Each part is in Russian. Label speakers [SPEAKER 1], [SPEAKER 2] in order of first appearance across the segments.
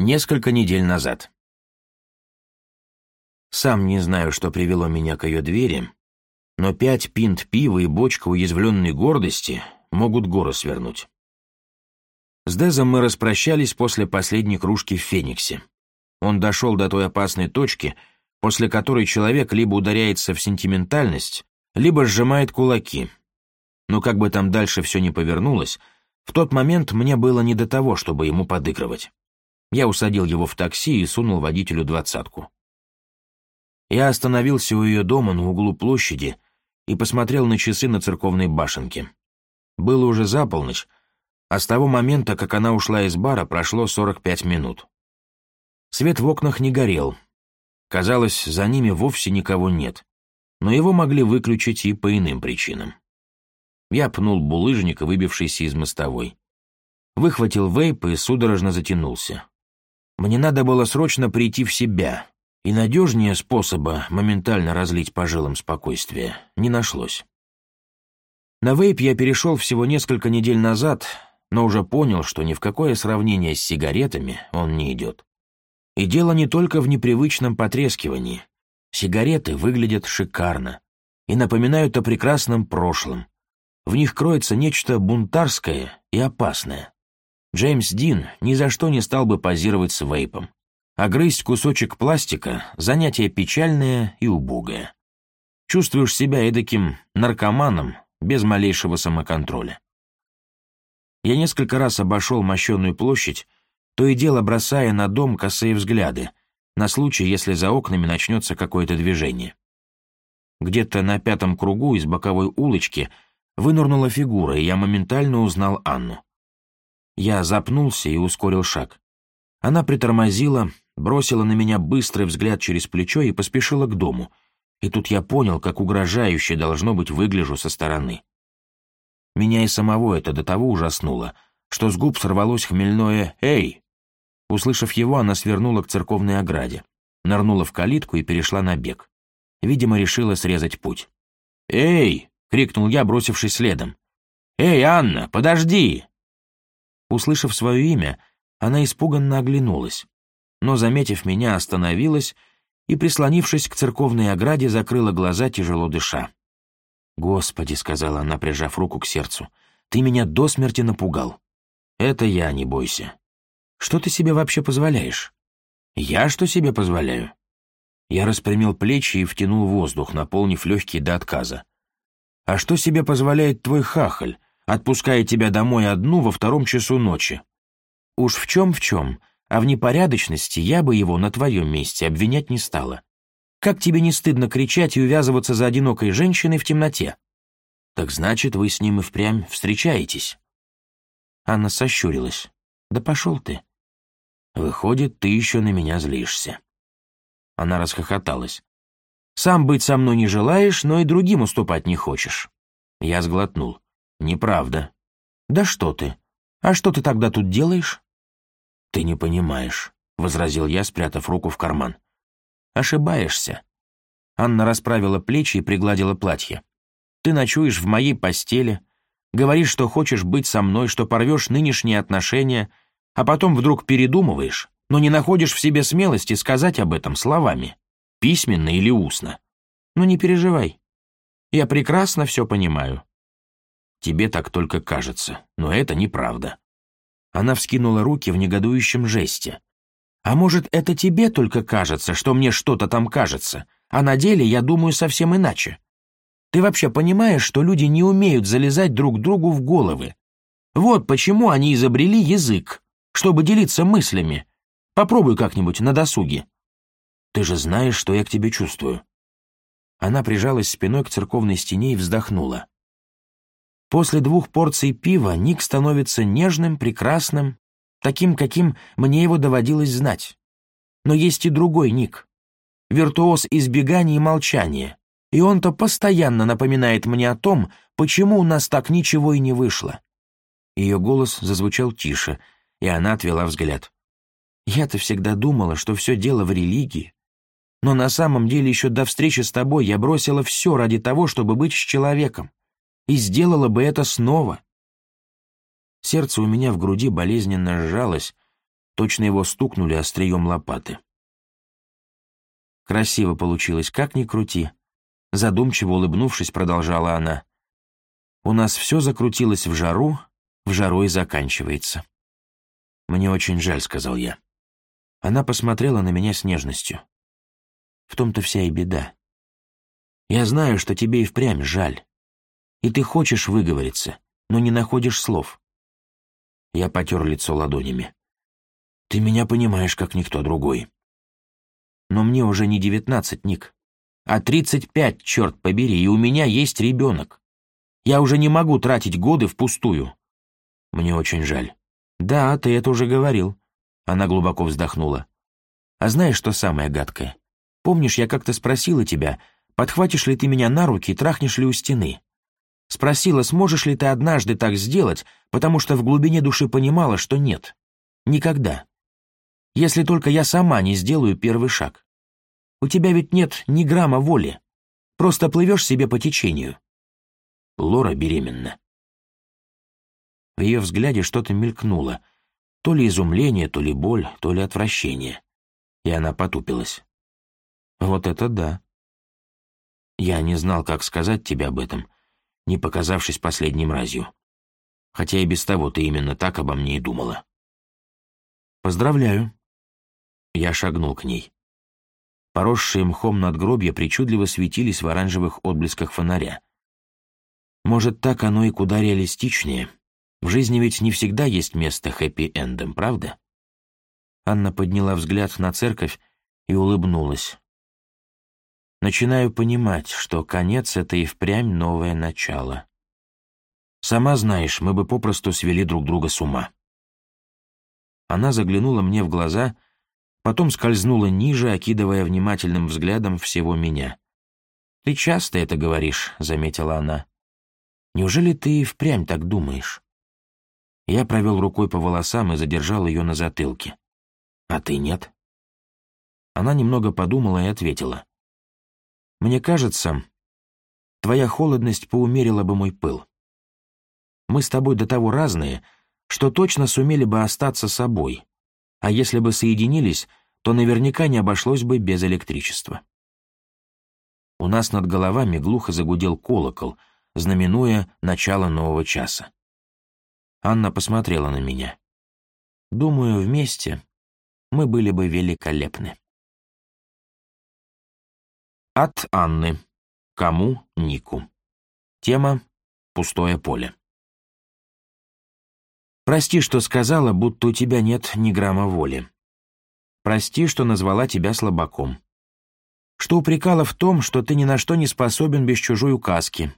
[SPEAKER 1] Несколько недель назад. Сам не знаю, что привело меня к ее двери, но пять пинт пива и бочка уязвленной гордости могут горы свернуть. С Дезом мы распрощались после последней кружки в Фениксе. Он дошел до той опасной точки, после которой человек либо ударяется в сентиментальность, либо сжимает кулаки. Но как бы там дальше все не повернулось, в тот момент мне было не до того, чтобы ему подыгрывать. Я усадил его в такси и сунул водителю двадцатку. Я остановился у ее дома на углу площади и посмотрел на часы на церковной башенке. Было уже за полночь, а с того момента, как она ушла из бара, прошло 45 минут. Свет в окнах не горел. Казалось, за ними вовсе никого нет, но его могли выключить и по иным причинам. Я пнул булыжник, выбившийся из мостовой. Выхватил вейп и судорожно затянулся. Мне надо было срочно прийти в себя, и надежнее способа моментально разлить по жилам спокойствие не нашлось. На вейп я перешел всего несколько недель назад, но уже понял, что ни в какое сравнение с сигаретами он не идет. И дело не только в непривычном потрескивании. Сигареты выглядят шикарно и напоминают о прекрасном прошлом. В них кроется нечто бунтарское и опасное. Джеймс Дин ни за что не стал бы позировать с вейпом. А грызть кусочек пластика – занятие печальное и убогое. Чувствуешь себя эдаким наркоманом без малейшего самоконтроля. Я несколько раз обошел мощенную площадь, то и дело бросая на дом косые взгляды, на случай, если за окнами начнется какое-то движение. Где-то на пятом кругу из боковой улочки вынырнула фигура, и я моментально узнал Анну. Я запнулся и ускорил шаг. Она притормозила, бросила на меня быстрый взгляд через плечо и поспешила к дому. И тут я понял, как угрожающе должно быть выгляжу со стороны. Меня и самого это до того ужаснуло, что с губ сорвалось хмельное «Эй!». Услышав его, она свернула к церковной ограде, нырнула в калитку и перешла на бег. Видимо, решила срезать путь. «Эй!» — крикнул я, бросившись следом. «Эй, Анна, подожди!» Услышав свое имя, она испуганно оглянулась, но, заметив меня, остановилась и, прислонившись к церковной ограде, закрыла глаза, тяжело дыша. «Господи», — сказала она, прижав руку к сердцу, — «ты меня до смерти напугал». «Это я, не бойся». «Что ты себе вообще позволяешь?» «Я что себе позволяю?» Я распрямил плечи и втянул воздух, наполнив легкие до отказа. «А что себе позволяет твой хахаль, отпуская тебя домой одну во втором часу ночи. Уж в чем-в чем, а в непорядочности я бы его на твоем месте обвинять не стала. Как тебе не стыдно кричать и увязываться за одинокой женщиной в темноте? Так значит, вы с ним и впрямь встречаетесь. Анна сощурилась. Да пошел ты. Выходит, ты еще на меня злишься. Она расхохоталась. Сам быть со мной не желаешь, но и другим уступать не хочешь. Я сглотнул. «Неправда». «Да что ты? А что ты тогда тут делаешь?» «Ты не понимаешь», — возразил я, спрятав руку в карман. «Ошибаешься». Анна расправила плечи и пригладила платье. «Ты ночуешь в моей постели, говоришь, что хочешь быть со мной, что порвешь нынешние отношения, а потом вдруг передумываешь, но не находишь в себе смелости сказать об этом словами, письменно или устно. Но не переживай. Я прекрасно все понимаю. Тебе так только кажется, но это неправда». Она вскинула руки в негодующем жесте. «А может, это тебе только кажется, что мне что-то там кажется, а на деле я думаю совсем иначе? Ты вообще понимаешь, что люди не умеют залезать друг другу в головы? Вот почему они изобрели язык, чтобы делиться мыслями. Попробуй как-нибудь на досуге. Ты же знаешь, что я к тебе чувствую». Она прижалась спиной к церковной стене и вздохнула. После двух порций пива Ник становится нежным, прекрасным, таким, каким мне его доводилось знать. Но есть и другой Ник. Виртуоз избегания и молчания. И он-то постоянно напоминает мне о том, почему у нас так ничего и не вышло. Ее голос зазвучал тише, и она отвела взгляд. «Я-то всегда думала, что все дело в религии. Но на самом деле еще до встречи с тобой я бросила все ради того, чтобы быть с человеком и сделала бы это снова. Сердце у меня в груди болезненно сжалось, точно его стукнули острием лопаты. «Красиво получилось, как ни крути», — задумчиво улыбнувшись, продолжала она. «У нас все закрутилось в жару, в жару и заканчивается». «Мне очень жаль», — сказал я. Она посмотрела на меня с нежностью. В том-то вся и беда. Я знаю, что тебе и впрямь жаль и ты хочешь выговориться, но не находишь слов. Я потер лицо ладонями. Ты меня понимаешь, как никто другой. Но мне уже не девятнадцать, Ник, а тридцать пять, черт побери, и у меня есть ребенок. Я уже не могу тратить годы впустую. Мне очень жаль. Да, ты это уже говорил. Она глубоко вздохнула. А знаешь, что самое гадкое? Помнишь, я как-то спросила тебя, подхватишь ли ты меня на руки и трахнешь ли у стены? Спросила, сможешь ли ты однажды так сделать, потому что в глубине души понимала, что нет. Никогда. Если только я сама не сделаю первый шаг. У тебя ведь нет ни грамма воли. Просто плывешь себе по течению. Лора беременна. В ее взгляде что-то мелькнуло. То ли изумление, то ли боль, то ли отвращение. И она потупилась. «Вот это да!» «Я не знал, как сказать тебе об этом», не показавшись последней мразью. Хотя и без того ты именно так обо мне и думала. «Поздравляю». Я шагнул к ней. Поросшие мхом надгробья причудливо светились в оранжевых отблесках фонаря. Может, так оно и куда реалистичнее. В жизни ведь не всегда есть место хэппи-эндом, правда? Анна подняла взгляд на церковь и улыбнулась, Начинаю понимать, что конец — это и впрямь новое начало. Сама знаешь, мы бы попросту свели друг друга с ума. Она заглянула мне в глаза, потом скользнула ниже, окидывая внимательным взглядом всего меня. «Ты часто это говоришь», — заметила она. «Неужели ты и впрямь так думаешь?» Я провел рукой по волосам и задержал ее на затылке. «А ты нет?» Она немного подумала и ответила. Мне кажется, твоя холодность поумерила бы мой пыл. Мы с тобой до того разные, что точно сумели бы остаться собой, а если бы соединились, то наверняка не обошлось бы без электричества. У нас над головами глухо загудел колокол, знаменуя начало нового часа. Анна посмотрела на меня. Думаю, вместе мы были бы великолепны. От Анны. Кому Нику. Тема «Пустое поле». Прости, что сказала, будто у тебя нет ни грамма воли. Прости, что назвала тебя слабаком. Что упрекала в том, что ты ни на что не способен без чужой указки.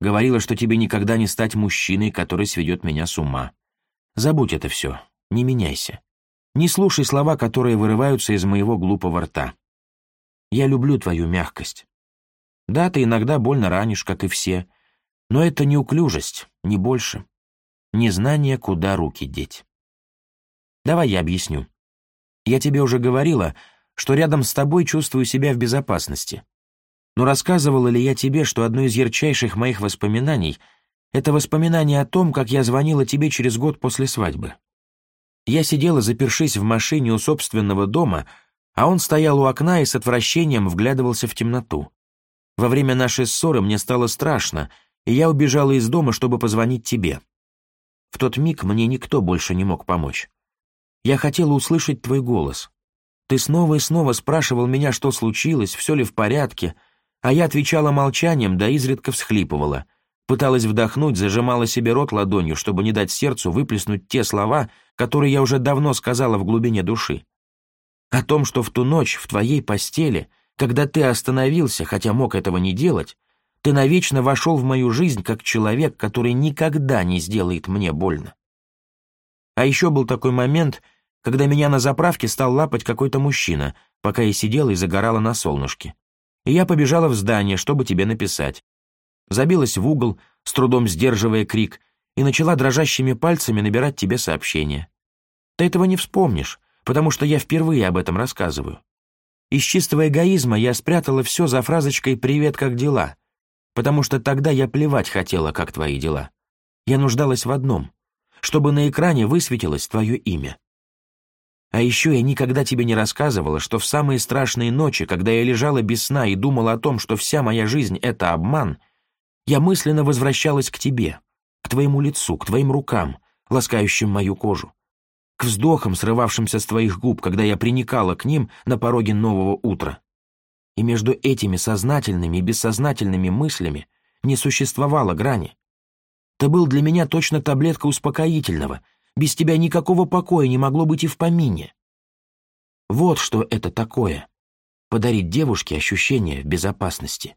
[SPEAKER 1] Говорила, что тебе никогда не стать мужчиной, который сведет меня с ума. Забудь это все, не меняйся. Не слушай слова, которые вырываются из моего глупого рта. Я люблю твою мягкость. Да, ты иногда больно ранишь, как и все, но это неуклюжесть, не больше. Незнание, куда руки деть. Давай я объясню. Я тебе уже говорила, что рядом с тобой чувствую себя в безопасности. Но рассказывала ли я тебе, что одно из ярчайших моих воспоминаний — это воспоминание о том, как я звонила тебе через год после свадьбы? Я сидела, запершись в машине у собственного дома — а он стоял у окна и с отвращением вглядывался в темноту. Во время нашей ссоры мне стало страшно, и я убежала из дома, чтобы позвонить тебе. В тот миг мне никто больше не мог помочь. Я хотела услышать твой голос. Ты снова и снова спрашивал меня, что случилось, все ли в порядке, а я отвечала молчанием, да изредка всхлипывала. Пыталась вдохнуть, зажимала себе рот ладонью, чтобы не дать сердцу выплеснуть те слова, которые я уже давно сказала в глубине души. О том, что в ту ночь в твоей постели, когда ты остановился, хотя мог этого не делать, ты навечно вошел в мою жизнь как человек, который никогда не сделает мне больно. А еще был такой момент, когда меня на заправке стал лапать какой-то мужчина, пока я сидела и загорала на солнышке. И я побежала в здание, чтобы тебе написать. Забилась в угол, с трудом сдерживая крик, и начала дрожащими пальцами набирать тебе сообщение. Ты этого не вспомнишь, потому что я впервые об этом рассказываю. Из чистого эгоизма я спрятала все за фразочкой «Привет, как дела?», потому что тогда я плевать хотела, как твои дела. Я нуждалась в одном — чтобы на экране высветилось твое имя. А еще я никогда тебе не рассказывала, что в самые страшные ночи, когда я лежала без сна и думала о том, что вся моя жизнь — это обман, я мысленно возвращалась к тебе, к твоему лицу, к твоим рукам, ласкающим мою кожу к вздохам, срывавшимся с твоих губ, когда я приникала к ним на пороге нового утра. И между этими сознательными и бессознательными мыслями не существовало грани. Ты был для меня точно таблетка успокоительного, без тебя никакого покоя не могло быть и в помине. Вот что это такое — подарить девушке ощущение безопасности.